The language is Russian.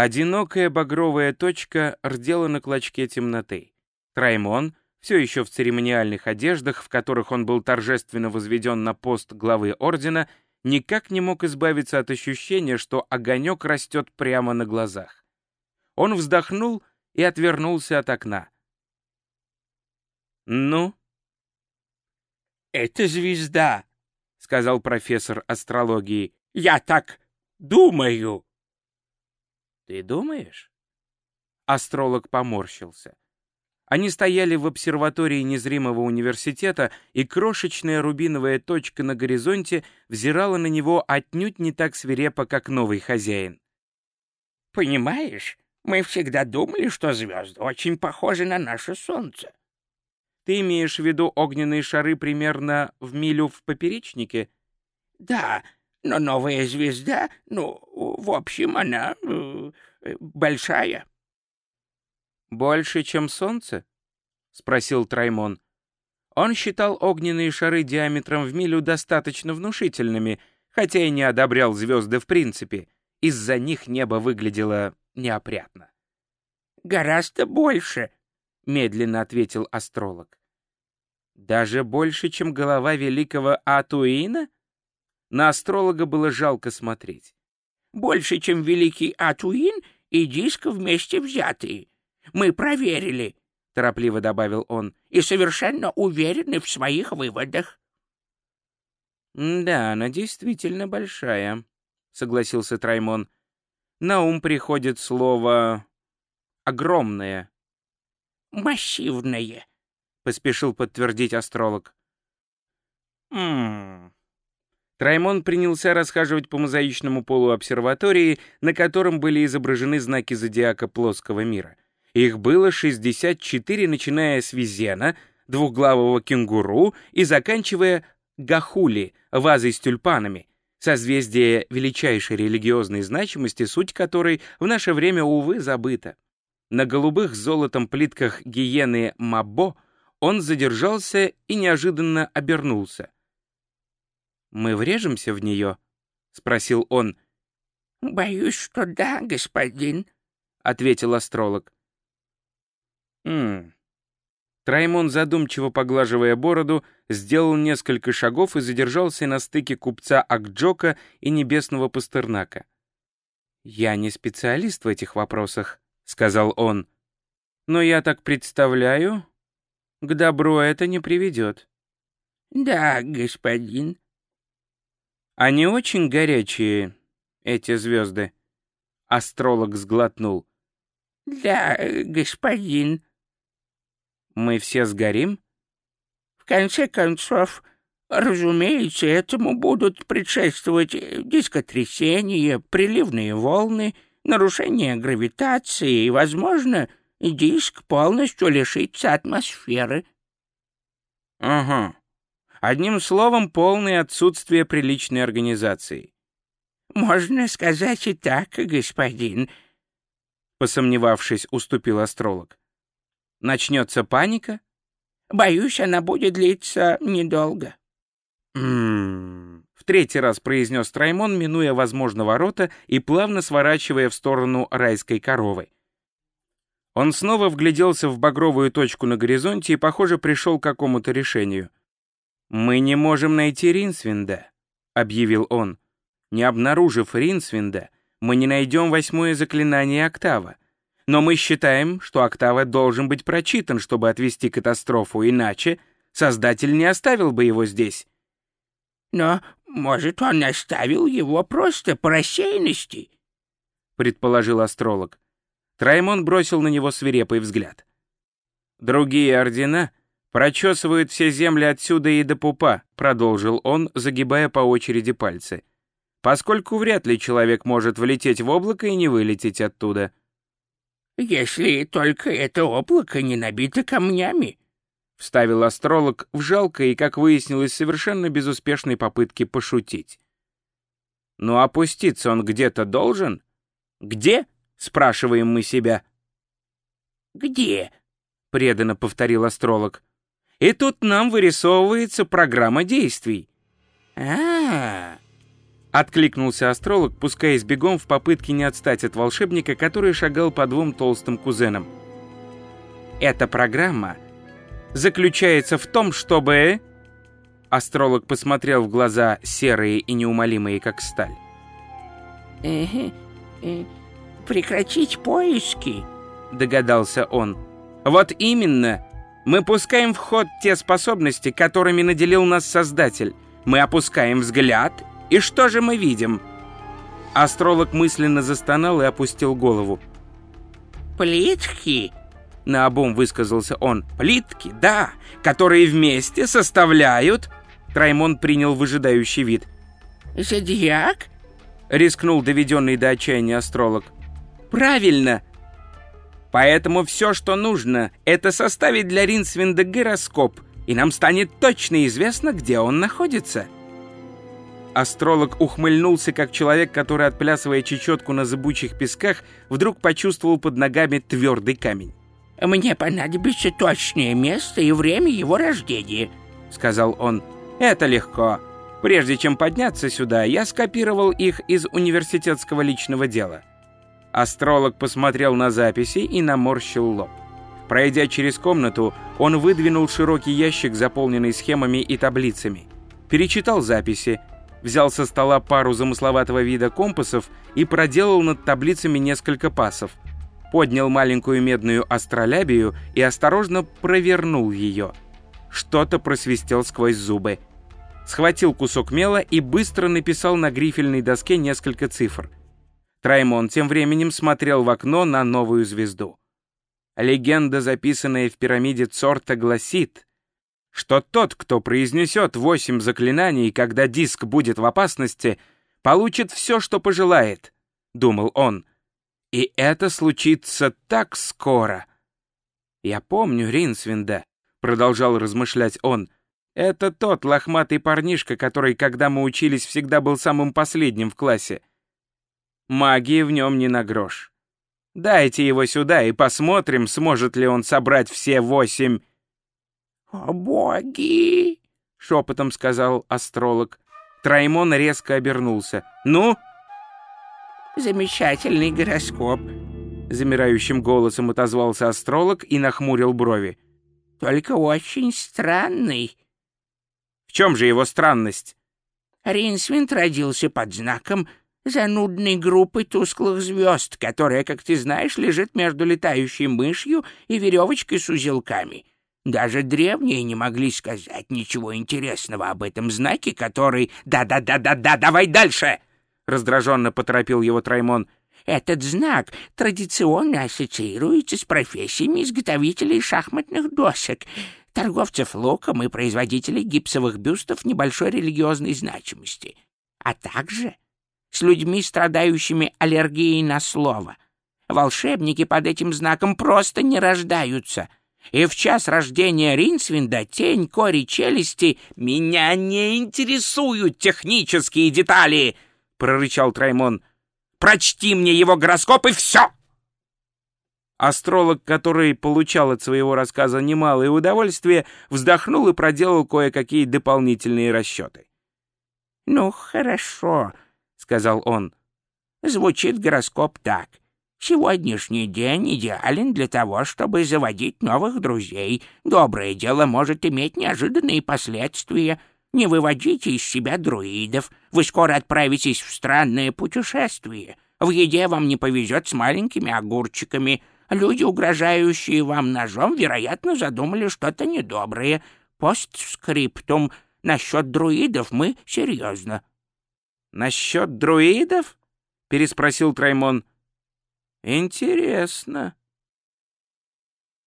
Одинокая багровая точка рдела на клочке темноты. Траймон, все еще в церемониальных одеждах, в которых он был торжественно возведен на пост главы ордена, никак не мог избавиться от ощущения, что огонек растет прямо на глазах. Он вздохнул и отвернулся от окна. «Ну?» «Это звезда», — сказал профессор астрологии. «Я так думаю». «Ты думаешь?» Астролог поморщился. Они стояли в обсерватории незримого университета, и крошечная рубиновая точка на горизонте взирала на него отнюдь не так свирепо, как новый хозяин. «Понимаешь, мы всегда думали, что звезды очень похожи на наше Солнце». «Ты имеешь в виду огненные шары примерно в милю в поперечнике?» «Да, но новая звезда, ну, в общем, она э, большая. Больше, чем Солнце? спросил Траймон. Он считал огненные шары диаметром в милю достаточно внушительными, хотя и не одобрял звезды в принципе. Из-за них небо выглядело неопрятно. «Гораздо больше», — медленно ответил астролог. «Даже больше, чем голова великого Атуина?» На астролога было жалко смотреть. «Больше, чем великий Атуин и диск вместе взятые. Мы проверили», — торопливо добавил он, «и совершенно уверены в своих выводах». «Да, она действительно большая», — согласился Траймон. «На ум приходит слово «огромное». «Массивное», — поспешил подтвердить астролог. «Ммм, Траймон принялся расхаживать по мозаичному полу обсерватории, на котором были изображены знаки зодиака плоского мира. Их было 64, начиная с Визена, двухглавого кенгуру, и заканчивая Гахули, вазой с тюльпанами, созвездие величайшей религиозной значимости, суть которой в наше время, увы, забыта. На голубых золотом плитках гиены Мабо он задержался и неожиданно обернулся — мы врежемся в нее?» — спросил он. «Боюсь, что да, господин», — ответил астролог. «Хм...» Траймон, задумчиво поглаживая бороду, сделал несколько шагов и задержался на стыке купца Акджока и небесного Пастернака. «Я не специалист в этих вопросах», — сказал он. «Но я так представляю, к добру это не приведет». «Да, господин», они очень горячие, эти звезды. Астролог сглотнул. Да, господин. Мы все сгорим? В конце концов, разумеется, этому будут предшествовать дискотрясения, приливные волны, нарушение гравитации и, возможно, диск полностью лишится атмосферы. Ага. Одним словом, полное отсутствие приличной организации. «Можно сказать и так, господин», — посомневавшись, уступил астролог. «Начнется паника?» «Боюсь, она будет длиться недолго». «М-м-м», в третий раз произнес Траймон, минуя, возможно, ворота и плавно сворачивая в сторону райской коровы. Он снова вгляделся в багровую точку на горизонте и, похоже, пришел к какому-то решению. «Мы не можем найти Ринсвинда», — объявил он. «Не обнаружив Ринсвинда, мы не найдем восьмое заклинание Октава. Но мы считаем, что Октава должен быть прочитан, чтобы отвести катастрофу, иначе Создатель не оставил бы его здесь». «Но, может, он оставил его просто по рассеянности?» — предположил астролог. Траймон бросил на него свирепый взгляд. Другие ордена «Прочесывают все земли отсюда и до пупа», — продолжил он, загибая по очереди пальцы. «Поскольку вряд ли человек может влететь в облако и не вылететь оттуда». «Если только это облако не набито камнями», — вставил астролог в жалкой и, как выяснилось, совершенно безуспешной попытке пошутить. «Ну, опуститься он где-то должен?» «Где?» — спрашиваем мы себя. «Где?» — преданно повторил астролог. И тут нам вырисовывается программа действий. А, -а, -а. Откликнулся астролог, пускаясь бегом в попытке не отстать от волшебника, который шагал по двум толстым кузенам. «Эта программа заключается в том, чтобы...» Астролог посмотрел в глаза серые и неумолимые, как сталь. Э -э «Прекратить поиски», — догадался он. «Вот именно. Мы пускаем в ход те способности, которыми наделил нас Создатель. Мы опускаем взгляд и что же мы видим?» Астролог мысленно застонал и опустил голову. «Плитки?» — наобум высказался он. «Плитки, да, которые вместе составляют...» Траймон принял выжидающий вид. «Зодиак?» — рискнул доведенный до отчаяния астролог. «Правильно!» Поэтому все, что нужно, это составить для Ринсвинда гироскоп, и нам станет точно известно, где он находится. Астролог ухмыльнулся, как человек, который, отплясывая чечетку на зыбучих песках, вдруг почувствовал под ногами твердый камень. «Мне понадобится точное место и время его рождения», — сказал он. «Это легко. Прежде чем подняться сюда, я скопировал их из университетского личного дела». Астролог посмотрел на записи и наморщил лоб. Пройдя через комнату, он выдвинул широкий ящик, заполненный схемами и таблицами. Перечитал записи, взял со стола пару замысловатого вида компасов и проделал над таблицами несколько пасов. Поднял маленькую медную астролябию и осторожно провернул ее. Что-то просвистел сквозь зубы. Схватил кусок мела и быстро написал на грифельной доске несколько цифр. Траймон тем временем смотрел в окно на новую звезду. Легенда, записанная в пирамиде Цорта, гласит, что тот, кто произнесет восемь заклинаний, когда диск будет в опасности, получит все, что пожелает, — думал он. И это случится так скоро. «Я помню Ринсвинда», — продолжал размышлять он. «Это тот лохматый парнишка, который, когда мы учились, всегда был самым последним в классе. Магии в нем не на грош. Дайте его сюда и посмотрим, сможет ли он собрать все восемь «О, боги!» — шепотом сказал астролог. Траймон резко обернулся. «Ну?» «Замечательный гороскоп», — замирающим голосом отозвался астролог и нахмурил брови. «Только очень странный». «В чем же его странность?» Ринсвинд родился под знаком занудной группы тусклых звезд, которая, как ты знаешь, лежит между летающей мышью и веревочкой с узелками. Даже древние не могли сказать ничего интересного об этом знаке, который... «Да-да-да-да-да, давай дальше!» Раздраженно поторопил его Траймон. «Этот знак традиционно ассоциируется с профессиями изготовителей шахматных досок, торговцев луком и производителей гипсовых бюстов небольшой религиозной значимости, а также с людьми, страдающими аллергией на слово. Волшебники под этим знаком просто не рождаются» и в час рождения Ринсвинда тень кори челюсти «Меня не интересуют технические детали!» — прорычал Траймон. «Прочти мне его гороскоп и все!» Астролог, который получал от своего рассказа немалое удовольствие, вздохнул и проделал кое-какие дополнительные расчеты. «Ну, хорошо», — сказал он. «Звучит гороскоп так. Сегодняшний день идеален для того, чтобы заводить новых друзей. Доброе дело может иметь неожиданные последствия. Не выводите из себя друидов. Вы скоро отправитесь в странное путешествие. В еде вам не повезет с маленькими огурчиками. Люди, угрожающие вам ножом, вероятно, задумали что-то недоброе. Постскриптум. Насчет друидов мы серьезно. — Насчет друидов? — переспросил Траймон. Интересно.